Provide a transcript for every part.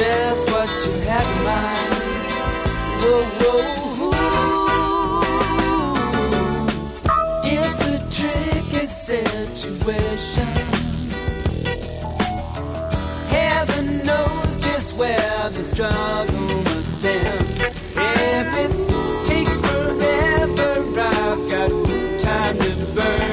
just what you had in mind. Whoa, whoa, whoa. It's a tricky situation. Heaven knows just where the struggle must end. If it takes forever, I've got time to burn.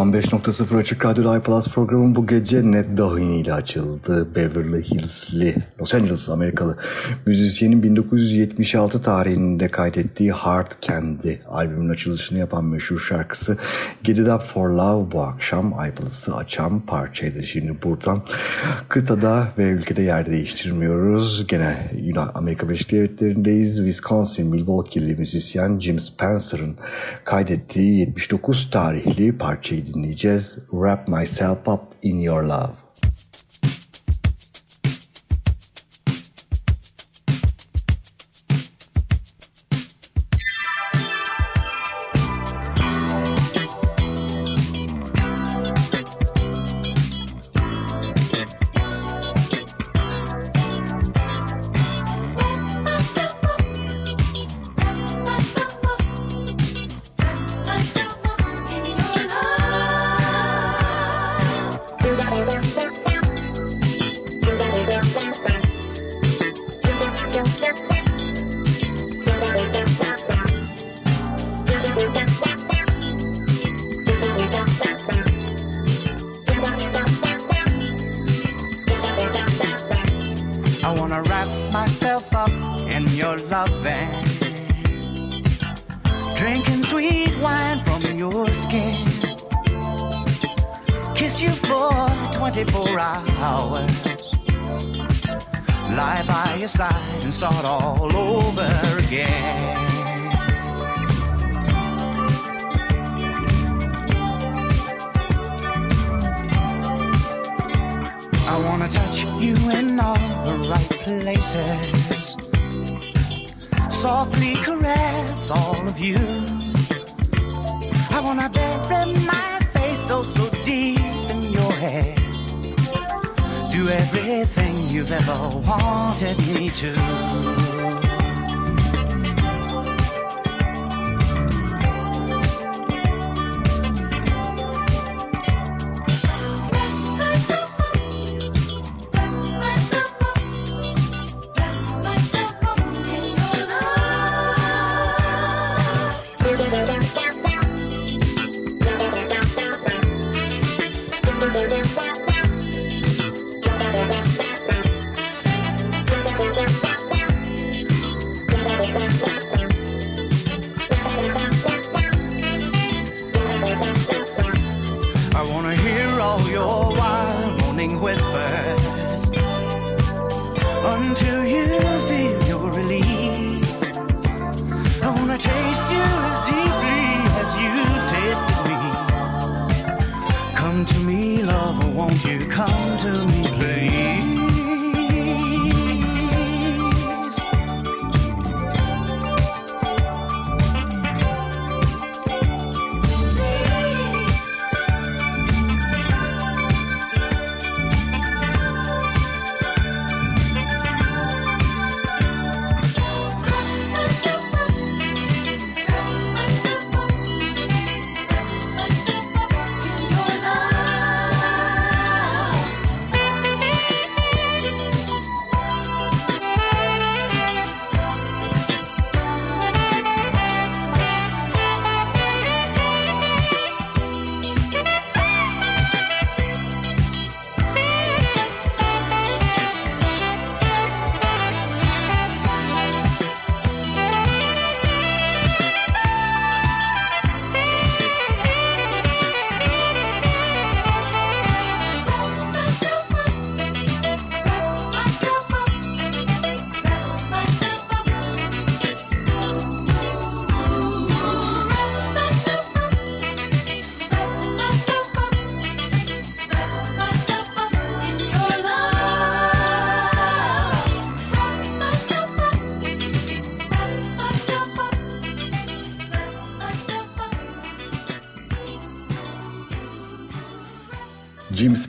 İyi geceler 95.0 Açık Radyo iPlus programı bu gece Ned Dahini ile açıldı. Beverly Hills'li, Los Angeles Amerikalı müzisyenin 1976 tarihinde kaydettiği Hard Candy albümün açılışını yapan meşhur şarkısı Get It Up For Love bu akşam iPlus'ı açan parçaydı. Şimdi buradan kıtada ve ülkede yer değiştirmiyoruz. Gene Amerika Birleşik Devletleri'ndeyiz. Wisconsin, Milwaukee'li müzisyen Jim Spencer'ın kaydettiği 79 tarihli parçayı dinleyeceğiz. Wrap Myself Up in Your Love.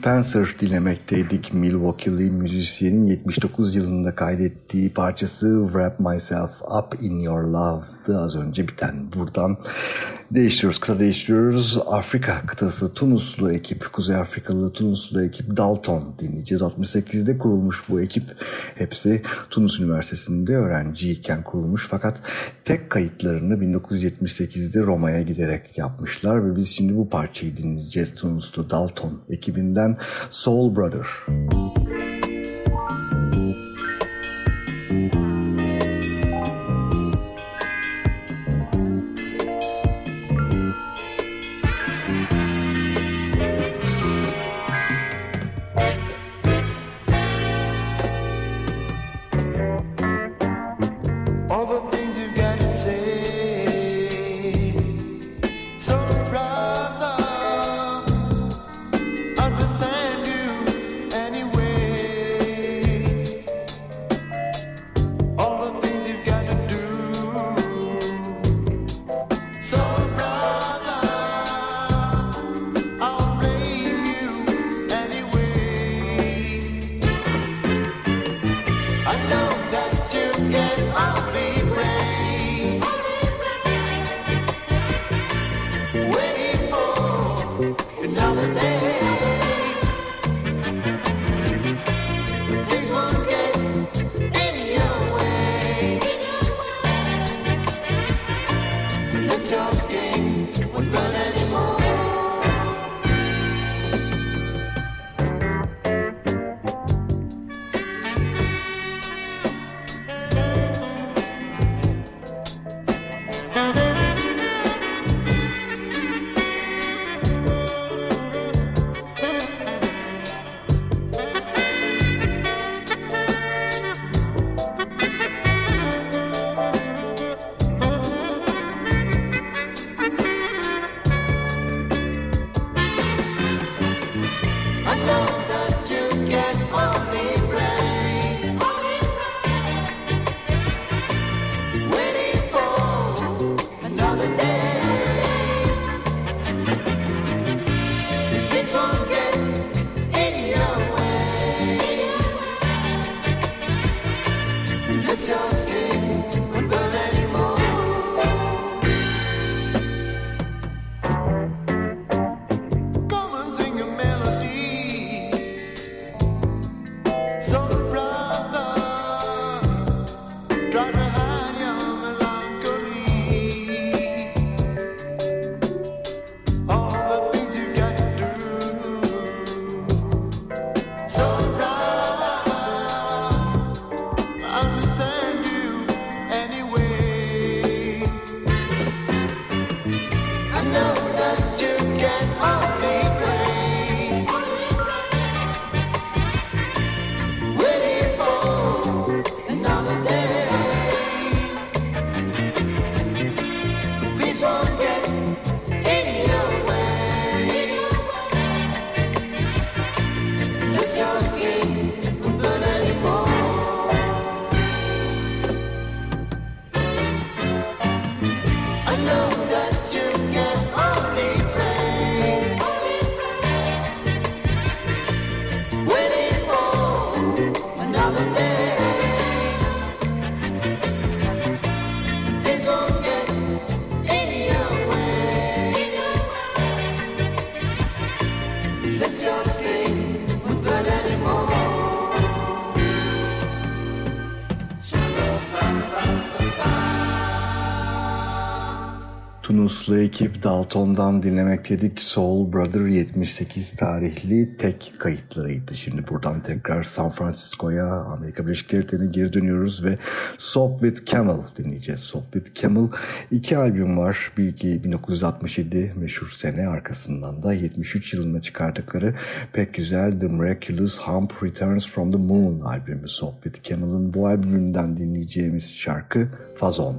Spencer dinlemekteydik. Milwaukee'li müzisyenin 79 yılında kaydettiği parçası Wrap Myself Up In Your Love'dı az önce biten buradan. Değiştiriyoruz, kıta değiştiriyoruz. Afrika kıtası Tunuslu ekip, Kuzey Afrikalı Tunuslu ekip Dalton dinleyeceğiz. 68'de kurulmuş bu ekip. Hepsi Tunus Üniversitesi'nde öğrenciyken kurulmuş. Fakat tek kayıtlarını 1978'de Roma'ya giderek yapmışlar. Ve biz şimdi bu parçayı dinleyeceğiz. Tunuslu Dalton ekibinden Soul Brother. Müzik Ekip Dalton'dan dinlemekteydik. Soul Brother 78 tarihli tek kayıtlarıydı. Şimdi buradan tekrar San Francisco'ya, Amerika Birleşik Devletleri'ne geri dönüyoruz ve Soap with Camel dinleyeceğiz. Soap with Camel iki albüm var. Bir iki 1967 meşhur sene arkasından da 73 yılında çıkardıkları pek güzel The Miraculous Hump Returns from the Moon albümü Soap with Camel'ın bu albümünden dinleyeceğimiz şarkı Fazon.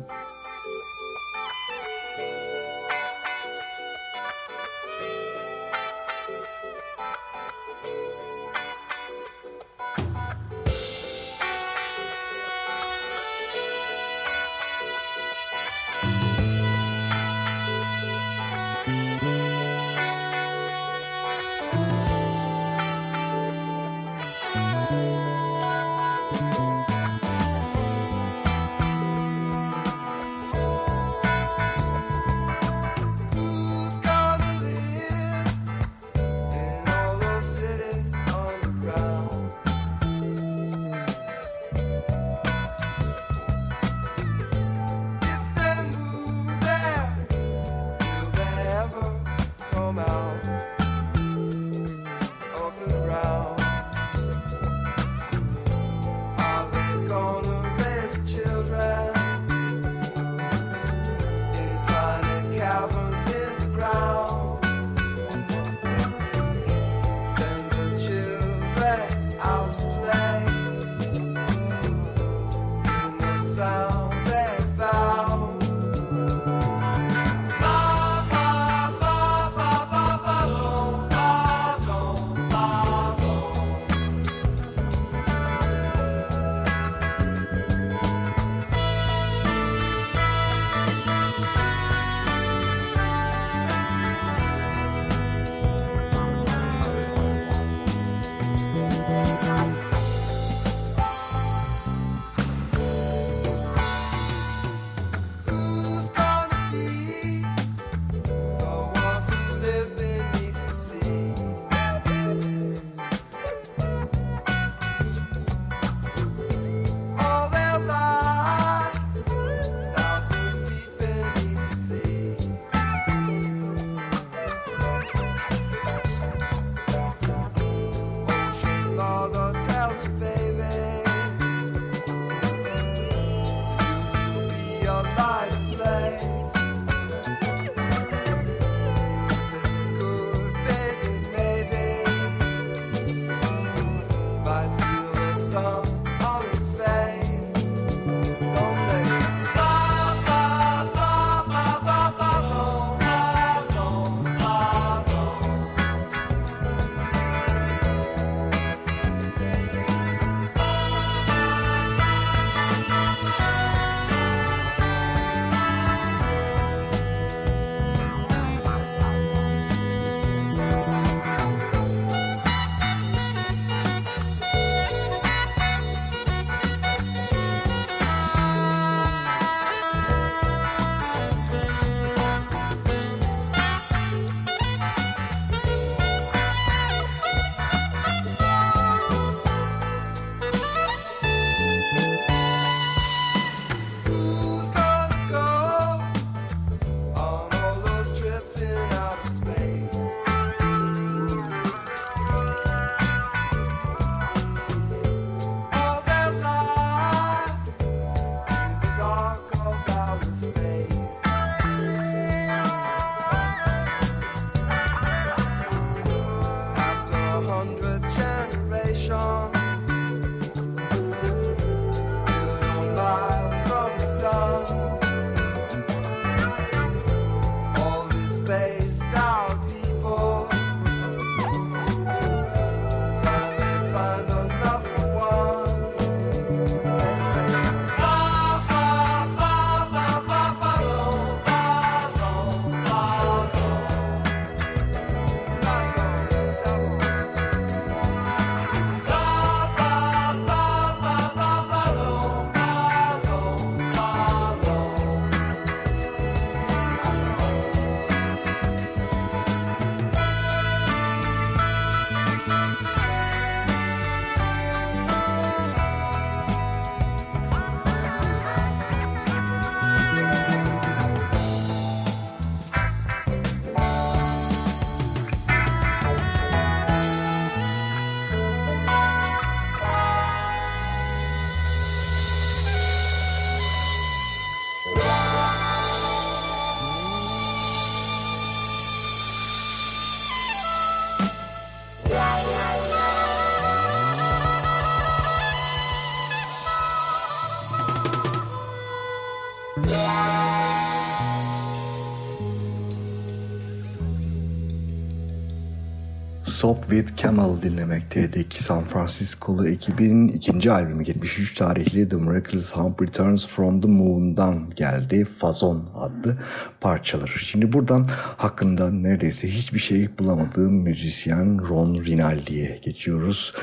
Big Camel dinlemekteydik. San Francisco'lu ekibin ikinci albümü 73 tarihli The Miraculous Hump Returns From The Moon'dan geldi. Fazon farklı parçalar. Şimdi buradan hakkında neredeyse hiçbir şey bulamadığım müzisyen Ron Rinaldi'ye geçiyoruz.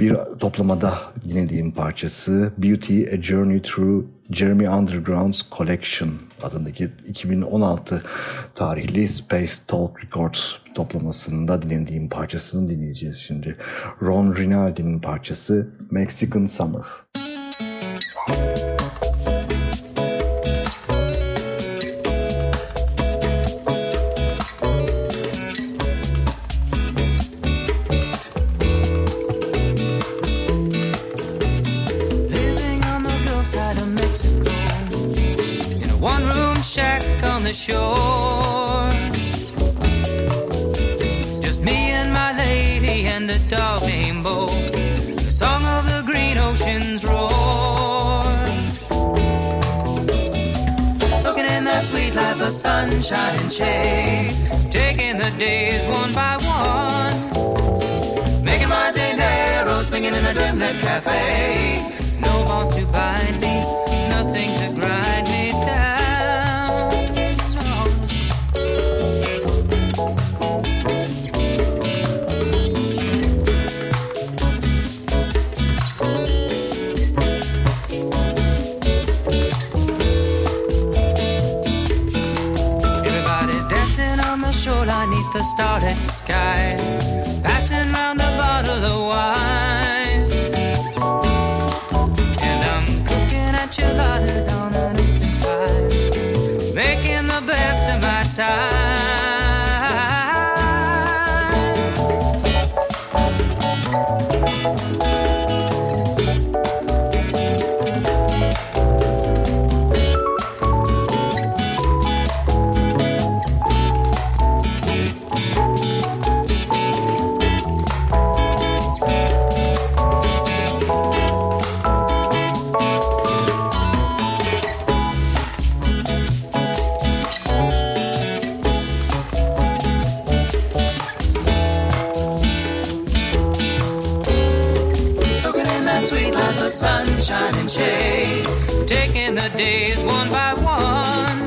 Bir toplamada dinlediğim parçası Beauty A Journey Through Jeremy Underground's Collection adındaki 2016 tarihli Space Talk Records toplamasında dinlediğim parçasını dinleyeceğiz şimdi. Ron Rinaldi'nin parçası Mexican Summer. Müzik shore. Just me and my lady and the dog named Bo. The song of the green ocean's roar. Soaking in that sweet life of sunshine and shade. Taking the days one by one. Making my day narrow, singing in a dim lit cafe. No bonds to bind me. started. days one by one.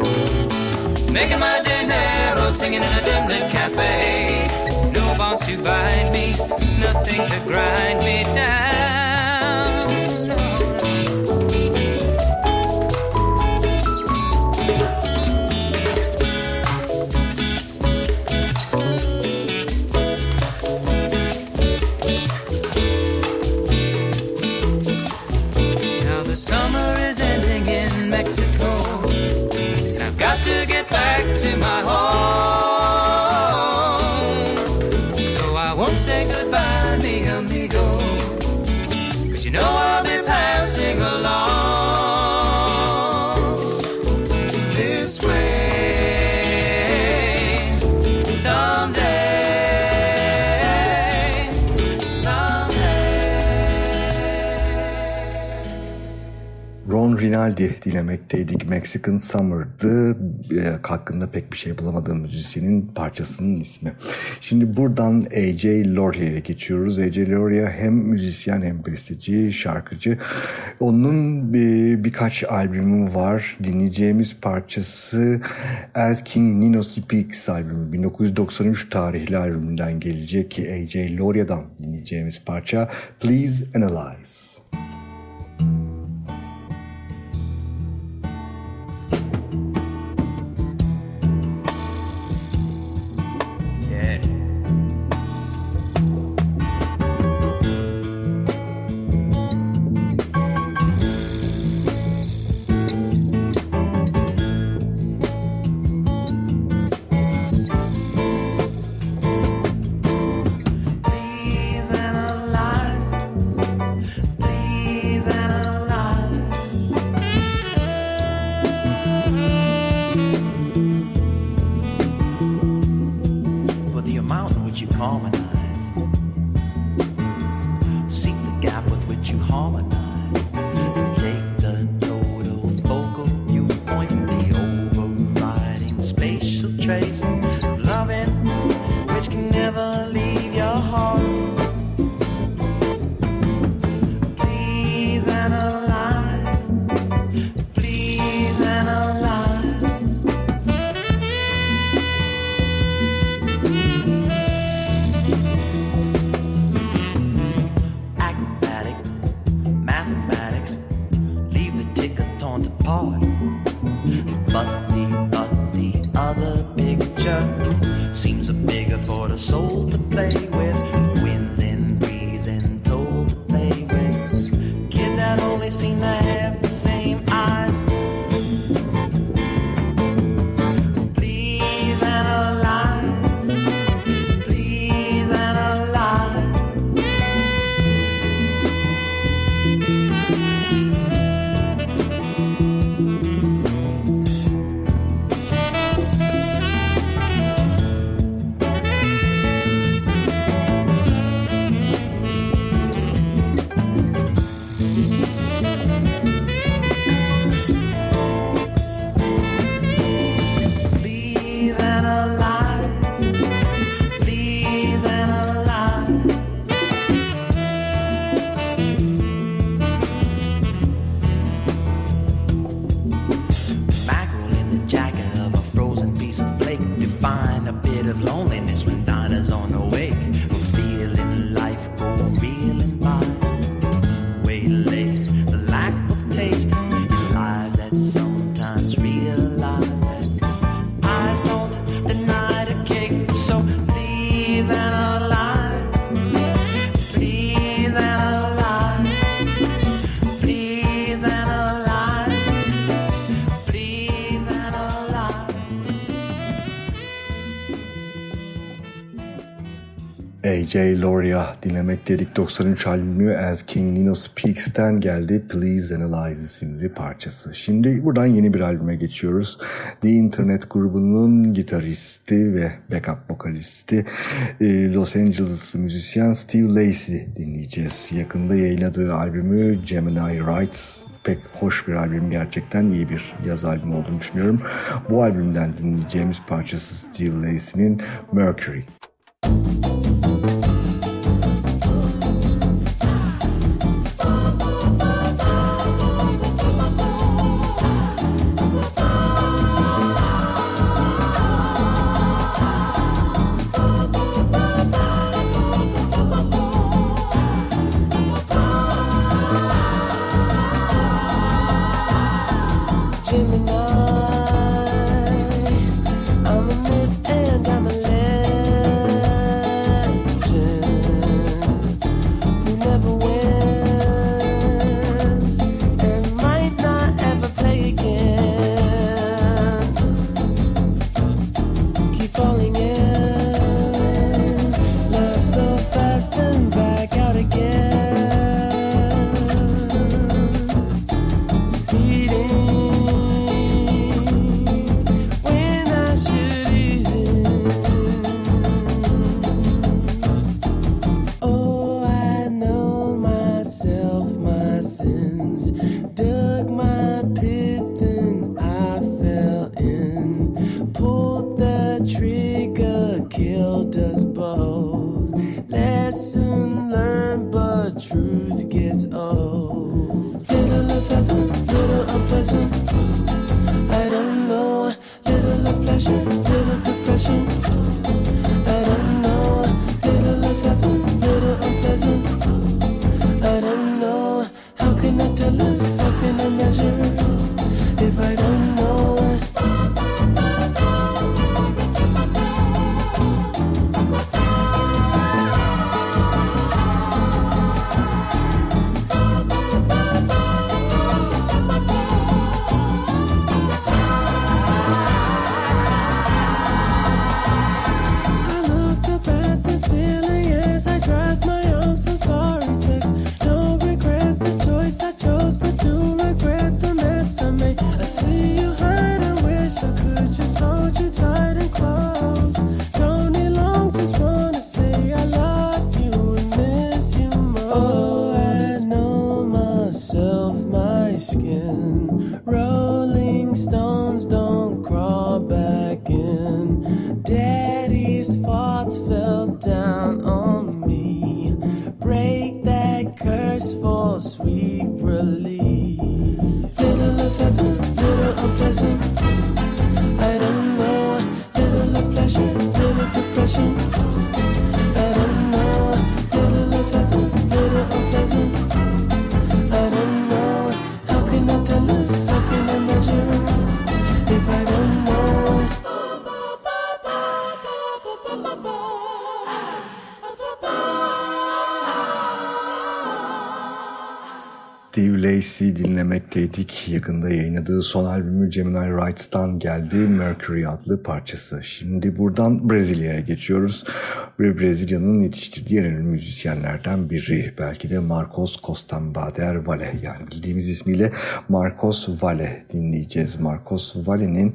Making my dinero, singing in a dim lit cafe. No bonds to bind me, nothing to grind me. Vivaldi dilemekteydik. Mexican Summer'dı. E, hakkında pek bir şey bulamadığım müzisyenin parçasının ismi. Şimdi buradan A.J. Laurier'e geçiyoruz. A.J. Laurier hem müzisyen hem besteci, şarkıcı. Onun bir, birkaç albümü var. Dinleyeceğimiz parçası As King Nino Speaks albümü. 1993 tarihli albümünden gelecek ki A.J. Laurier'dan dinleyeceğimiz parça Please Analyze. AJ Loria dinlemek dedik. 93 albümü As King Nino Speaks'ten geldi Please Analyze isimli parçası. Şimdi buradan yeni bir albüme geçiyoruz. The Internet grubunun gitaristi ve backup vokalisti e, Los Angeles müzisyen Steve Lacy dinleyeceğiz. Yakında yayınladığı albümü Gemini Rights pek hoş bir albüm gerçekten iyi bir yaz albümü olduğunu düşünüyorum. Bu albümden dinleyeceğimiz parçası Steve Lacy'nin Mercury. I'm dinlemekteydik. Yakında yayınladığı son albümü Gemini Rights'tan geldi Mercury adlı parçası. Şimdi buradan Brezilya'ya geçiyoruz. Ve Brezilya'nın yetiştirdiği en önemli müzisyenlerden biri. Belki de Marcos Costanbader Vale. Yani bildiğimiz ismiyle Marcos Vale dinleyeceğiz. Marcos Vale'nin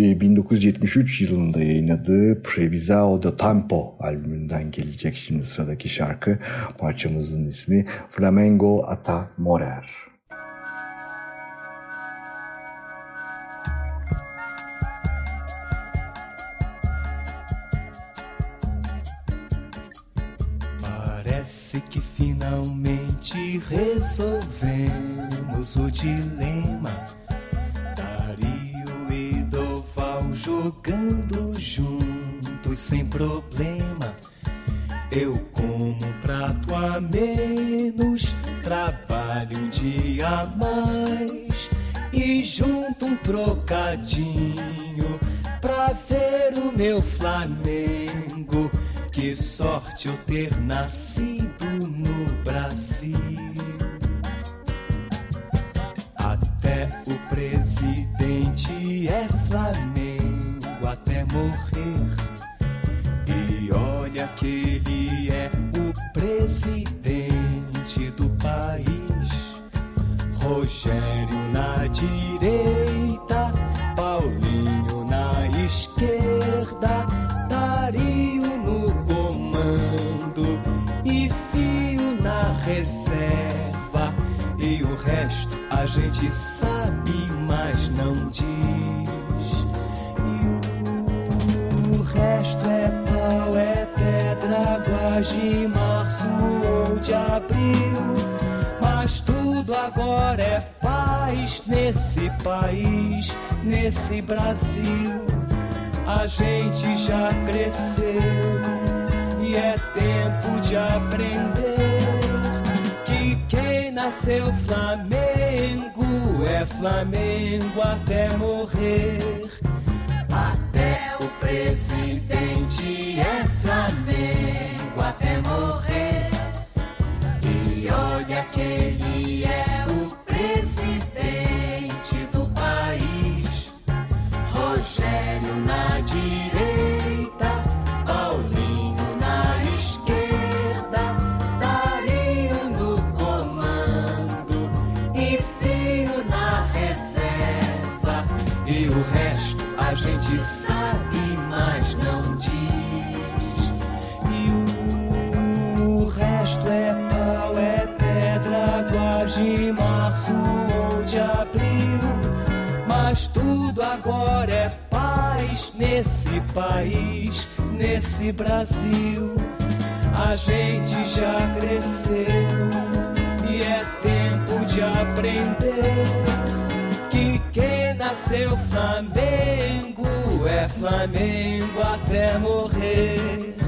e, 1973 yılında yayınladığı Previsao do Tempo albümünden gelecek şimdi sıradaki şarkı. Parçamızın ismi Flamengo Ata Morer. Finalmente resolvemos o dilema. Dario e Doval jogando juntos sem problema. Eu como um prato a menos, trabalho um dia a mais e junto um trocadinho pra ver o meu Flamengo. Que sorte eu ter nascido no Brasil. Até o presidente é Flamengo até morrer. E olha que ele é o presidente do país. Rogério na direita gente sabe, mas não diz. E o resto é pau, é pedra, guaje, março ou de abril. Mas tudo agora é paz nesse país, nesse Brasil. A gente já cresceu e é tempo de aprender que quem nasceu Flamengo é Flamengo até morrer. Até o presidente é Flamengo até morrer. Tudo agora é paz nesse país, nesse Brasil. A gente já cresceu e é tempo de aprender que quem nasceu Flamengo é Flamengo até morrer.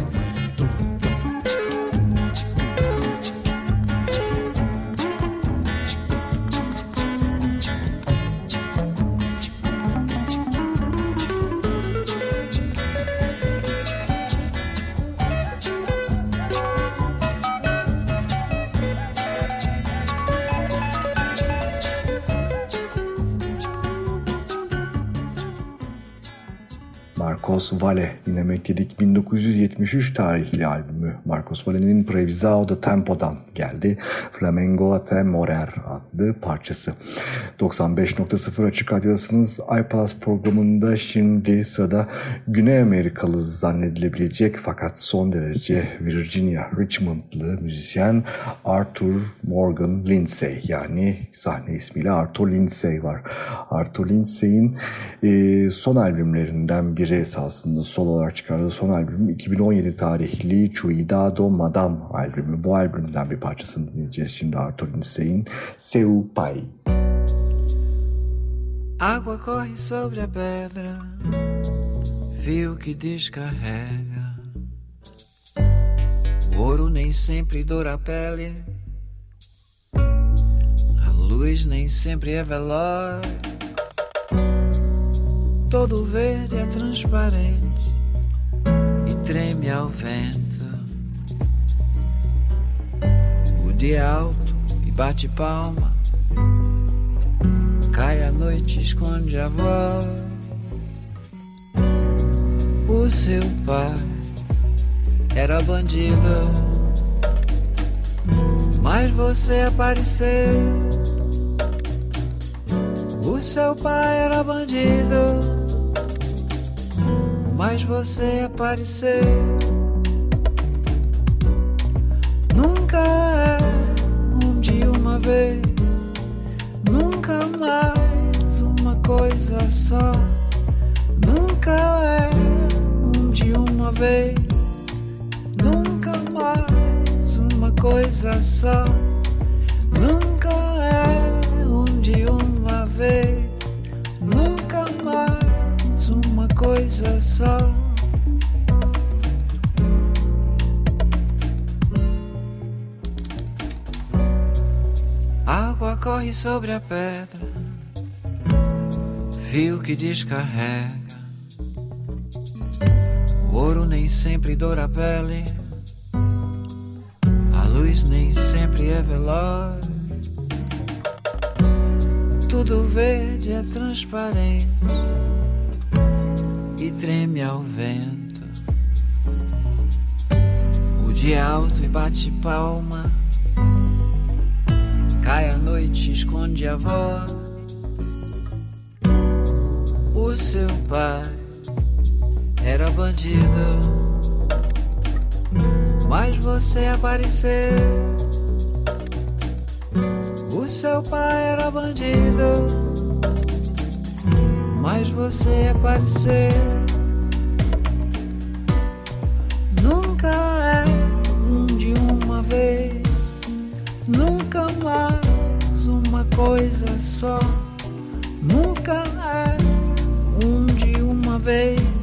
Marcos Valle dinlemek dedik. 1973 tarihli albümü Marcos Valle'nin Previsao da Tempo'dan geldi. Flamengo a te Morer adlı parçası. 95.0 Açık Radyo'dasınız. iPlus programında şimdi sırada Güney Amerikalı zannedilebilecek fakat son derece Virginia Richmond'lı müzisyen Arthur Morgan Lindsay yani sahne ismiyle Arthur Lindsay var. Arthur Lindsay'in e, son albümlerinden biri esasında sol olarak çıkardığı son albüm 2017 tarihli Cuidado Madame albümü. Bu albümden bir parçasını dinleyeceğiz şimdi Arthur Lindsay'in Seu Pai. Água corre sobre a pedra, fio que descarrega. O ouro nem sempre doura a pele, a luz nem sempre é veloz. Todo verde é transparente e treme ao vento. O dia é alto e bate palma. Cai a noite, esconde a voz. O seu pai era bandido, mas você apareceu. O seu pai era bandido, mas você apareceu. Nunca é um dia uma vez, mais uma coisa só. Nunca é um dia uma vez, nunca mais uma coisa só. Nunca é um dia uma vez, nunca mais uma coisa só. Água corre sobre a pedra, fio que descarrega. O ouro nem sempre doura a pele, a luz nem sempre é veloz. Tudo verde é transparente e treme ao vento. O dia é alto e bate palma. cai a noite, esconde a voz. O seu pai era bandido, mas você apareceu. O seu pai era bandido, mas você apareceu. Nunca é um de uma vez, nunca mais uma coisa só. face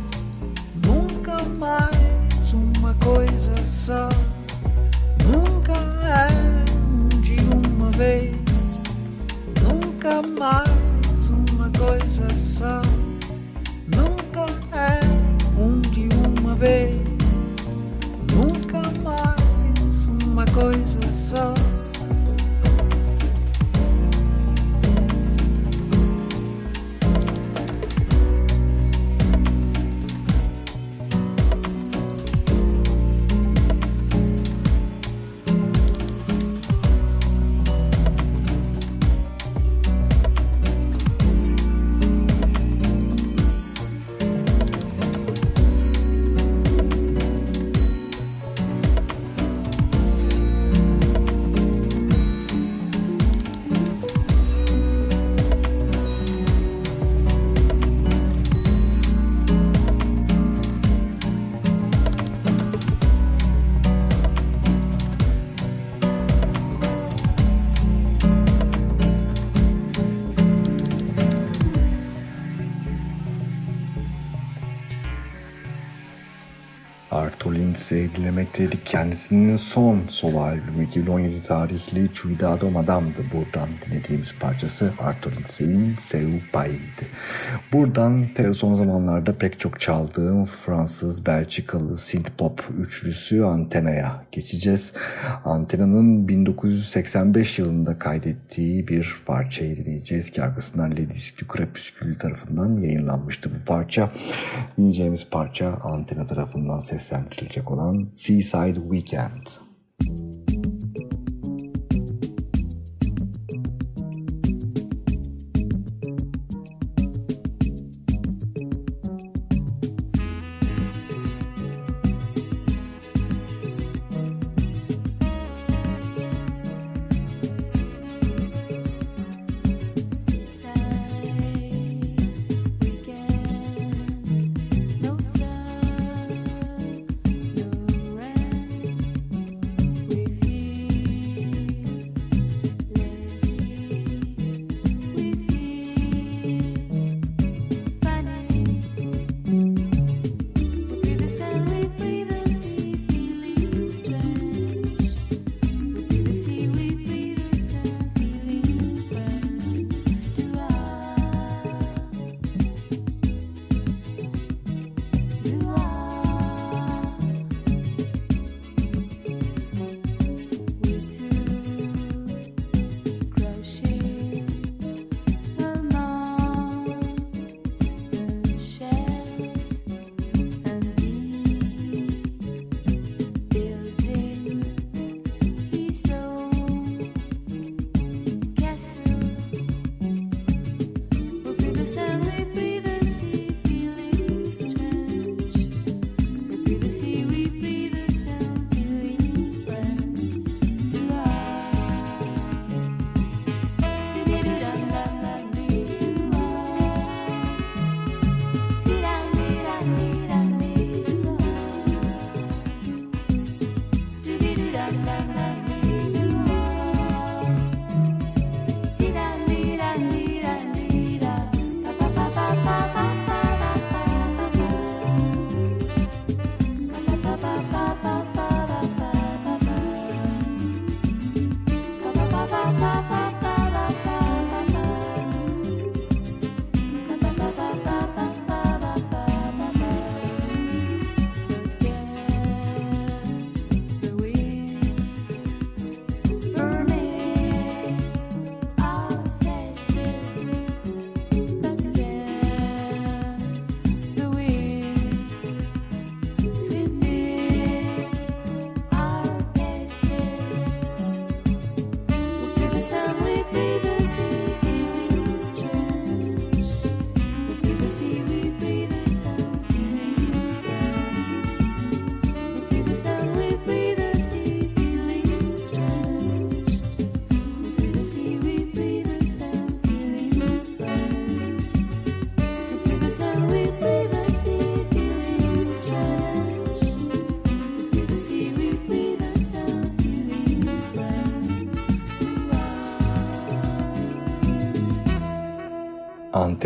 Kendisinin son solo albümü 2017 tarihli Cuidado Madame'dı. Buradan dinlediğimiz parçası Arthur Lindsay'in Seu Pais'di. Buradan son zamanlarda pek çok çaldığım Fransız, Belçikalı synth pop üçlüsü Antena'ya geçeceğiz. Antena'nın 1985 yılında kaydettiği bir parçayı dinleyeceğiz ki arkasından Ladies du Crepuscule tarafından yayınlanmıştı bu parça. Dinleyeceğimiz parça Antena tarafından seslendirilecek olan Seaside Weekend.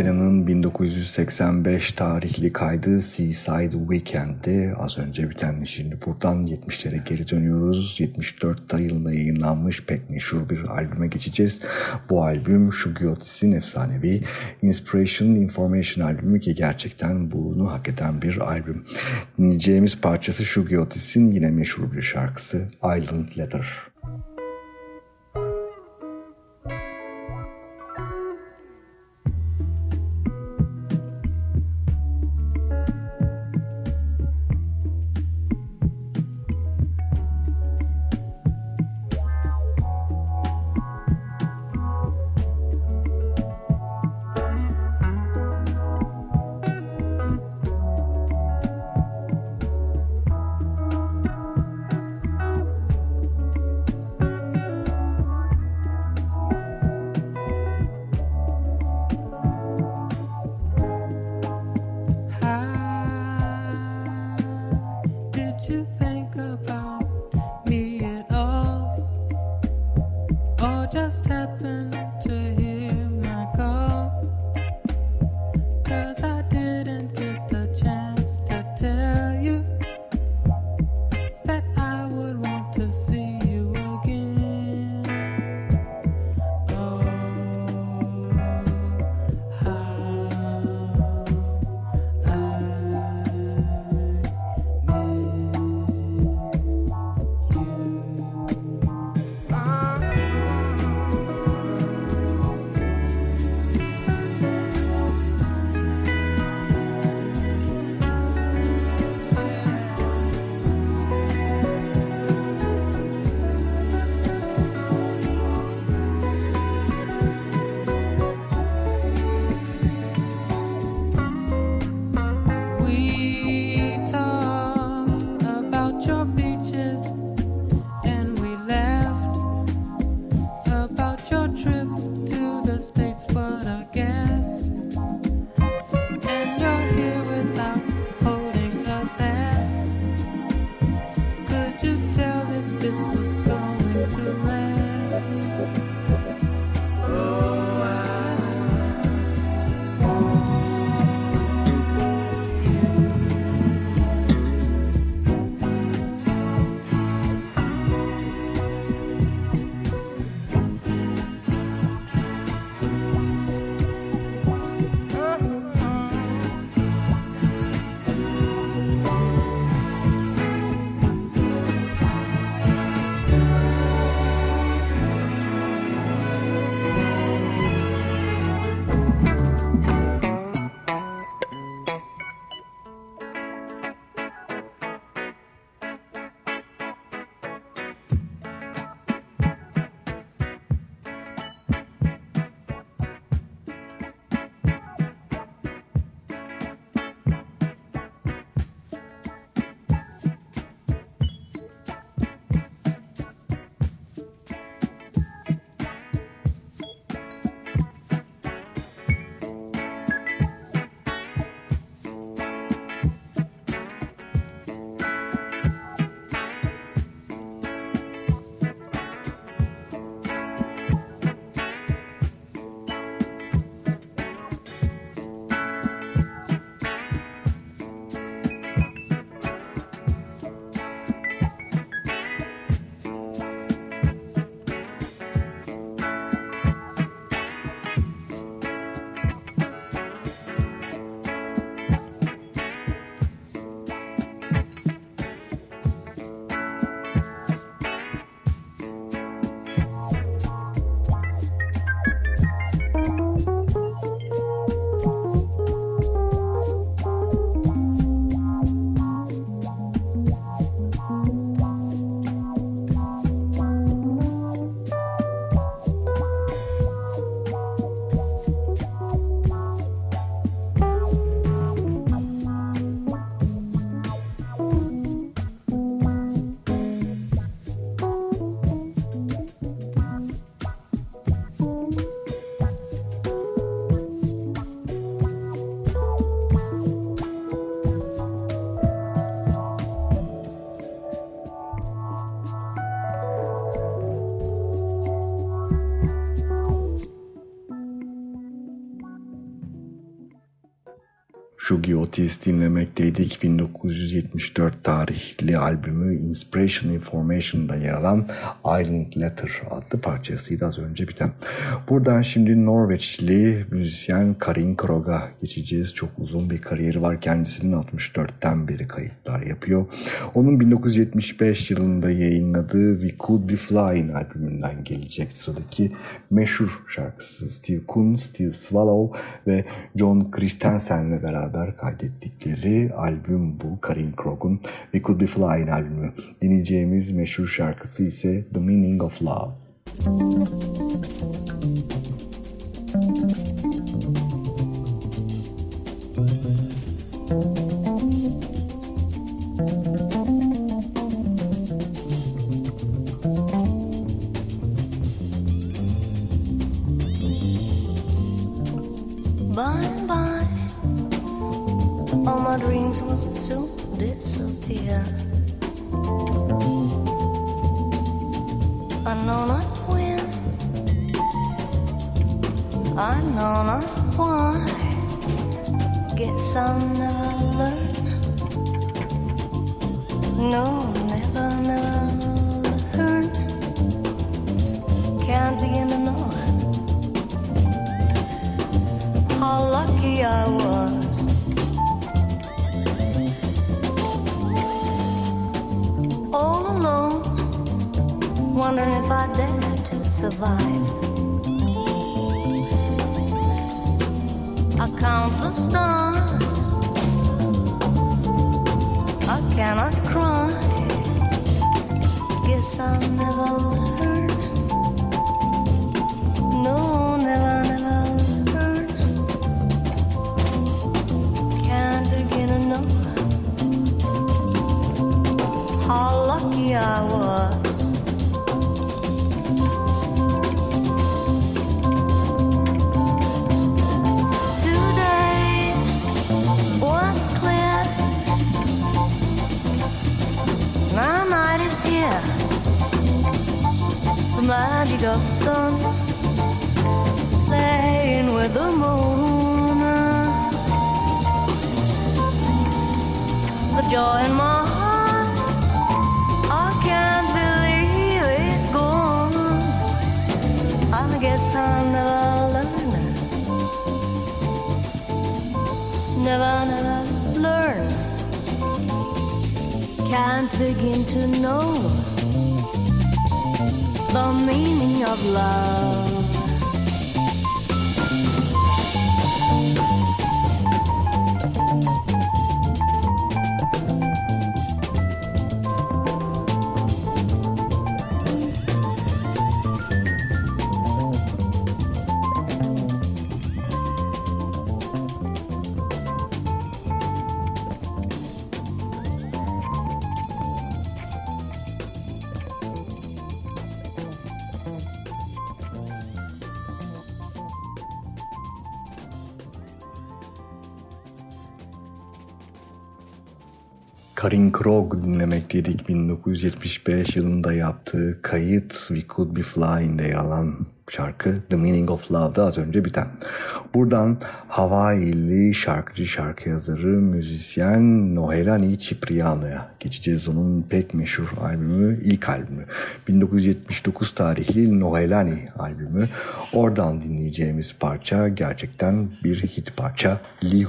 Antena'nın 1985 tarihli kaydı Seaside Weekend'di. Az önce biten şimdi buradan 70'lere geri dönüyoruz. 74 yılında yayınlanmış pek meşhur bir albüme geçeceğiz. Bu albüm Shuggy Otis'in efsanevi Inspiration Information albümü ki gerçekten bunu hak eden bir albüm. Dinleyeceğimiz parçası Shuggy Otis'in yine meşhur bir şarkısı Island Letter. Shuggy Otis dinlemekteydik. 1974 tarihli albümü Inspiration Information'da yer alan Island Letter adlı parçasıydı az önce biten. Buradan şimdi Norveçli müzisyen Karin Krog'a geçeceğiz. Çok uzun bir kariyeri var. Kendisinin 64'ten beri kayıtlar yapıyor. Onun 1975 yılında yayınladığı We Could Be Flying albümünden gelecek sıradaki meşhur şarkısı Steve Kuhn, Steve Swallow ve John Christensen'le beraber kaydettikleri albüm bu. Karin Krog'un We Could Be Flying albümü. Dinleyeceğimiz meşhur şarkısı ise The Meaning of Love. By all my dreams will soon disappear. I know not when, I know not why. Guess I'll never learn. No, never, never learn. Can't begin to know how lucky I was. Alone, wondering if I dare to survive. I count the stars. I cannot cry. Guess I'll never learn. I was. Today was clear. My night is here. The magic of the sun playing with the moon. The joy in my Never, never learn. Can't begin to know the meaning of love. Krog dinlemekteydik. 1975 yılında yaptığı kayıt We Could Be Flying'de yer alan şarkı The Meaning of Love'da az önce biten. Buradan Hawaii'li şarkıcı, şarkı yazarı, müzisyen Nohelani Cipriano'ya geçeceğiz. Onun pek meşhur albümü, ilk albümü. 1979 tarihli Nohelani albümü. Oradan dinleyeceğimiz parça gerçekten bir hit parça. Li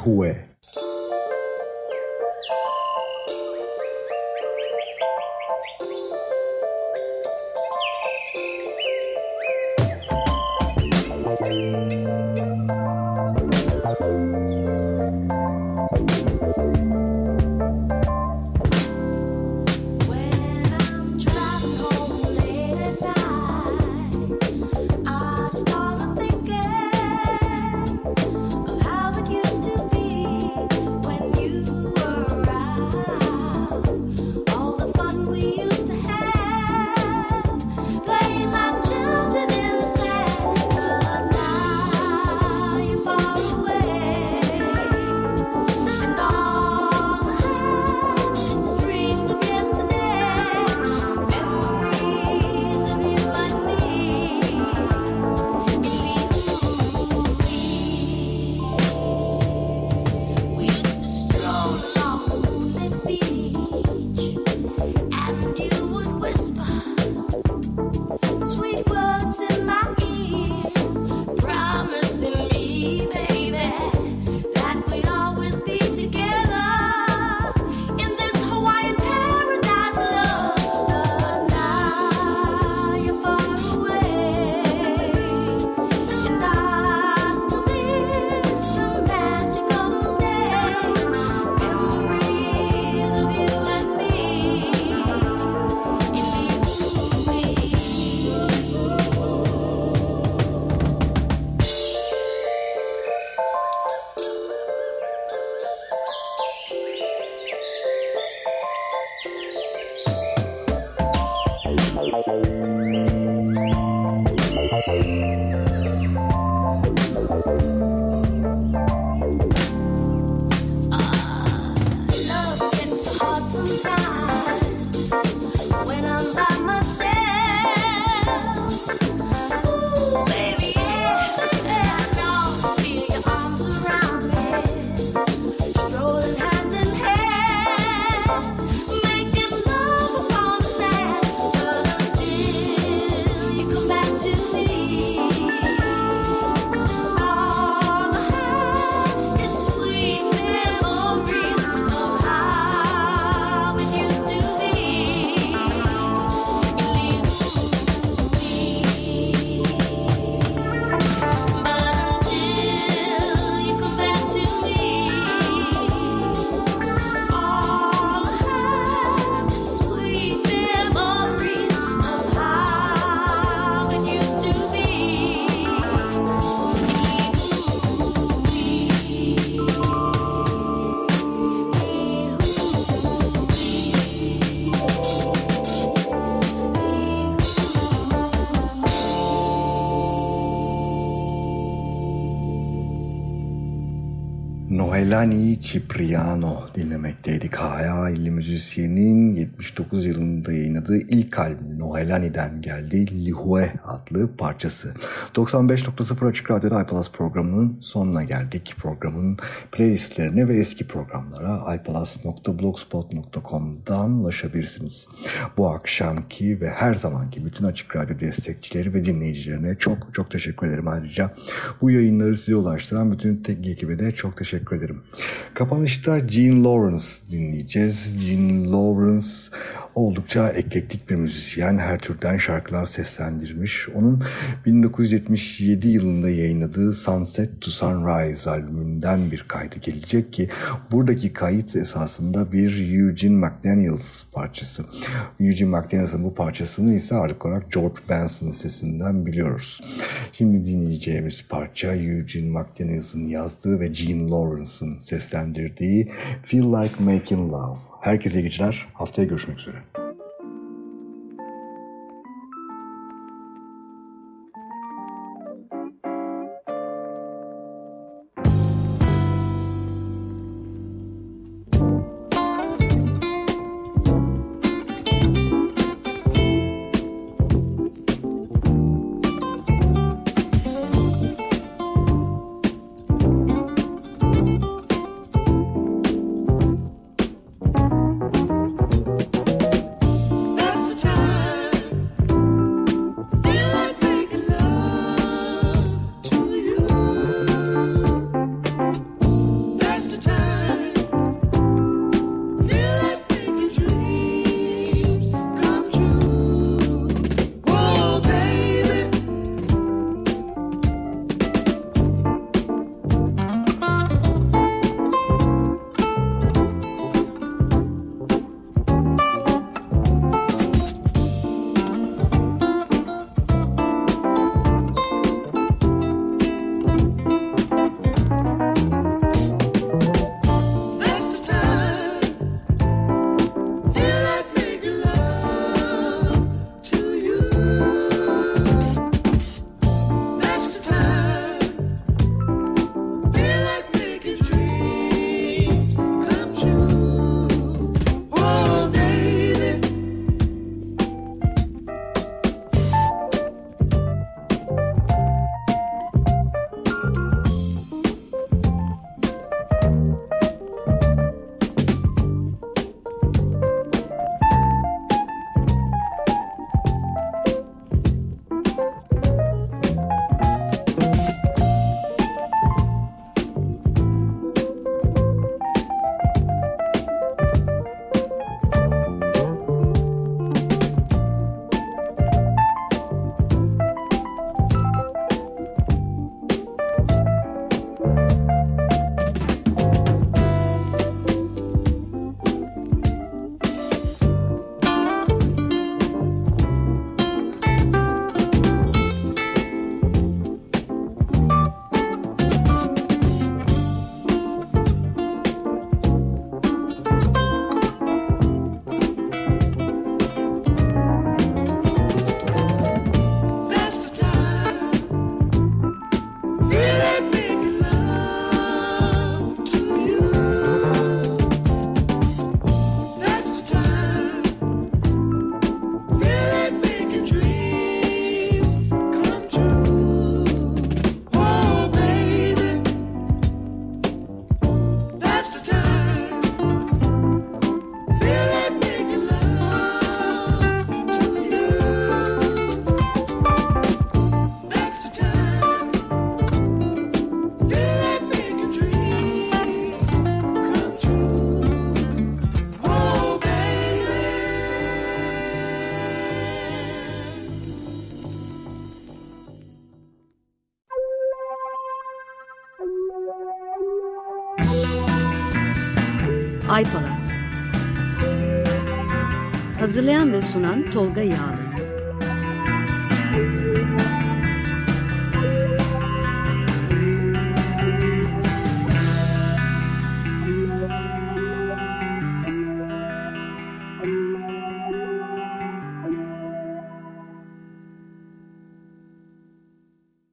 yani Cipriano dinlemekteydik. Hayali müzisyenin 79 yılında yayınladığı ilk albüm Noelani'den geldi Lihue adlı parçası. 95.0 Açık Radyo'da iPalas programının sonuna geldik. Programın playlistlerine ve eski programlara iPalas.blogspot.com'dan ulaşabilirsiniz. Bu akşamki ve her zamanki bütün Açık Radyo destekçileri ve dinleyicilerine çok çok teşekkür ederim ayrıca. Bu yayınları size ulaştıran bütün teknik ekibe de çok teşekkür ederim. Kapanışta Gene Lawrence dinleyeceğiz. Gene Lawrence oldukça eklektik bir müzisyen. Her türden şarkılar seslendirmiş. Onun 1977 yılında yayınladığı Sunset to Sunrise albümünden bir kaydı gelecek ki buradaki kayıt esasında bir Eugene McDaniels parçası. Eugene McDaniels'ın bu parçasını ise ağırlık olarak George Benson'ın sesinden biliyoruz. Şimdi dinleyeceğimiz parça Eugene McDaniels'ın yazdığı ve Gene Lawrence'ın seslendirdiği Feel Like Making Love. Herkese iyi geceler. Haftaya görüşmek üzere. Sunan Tolga Yağlı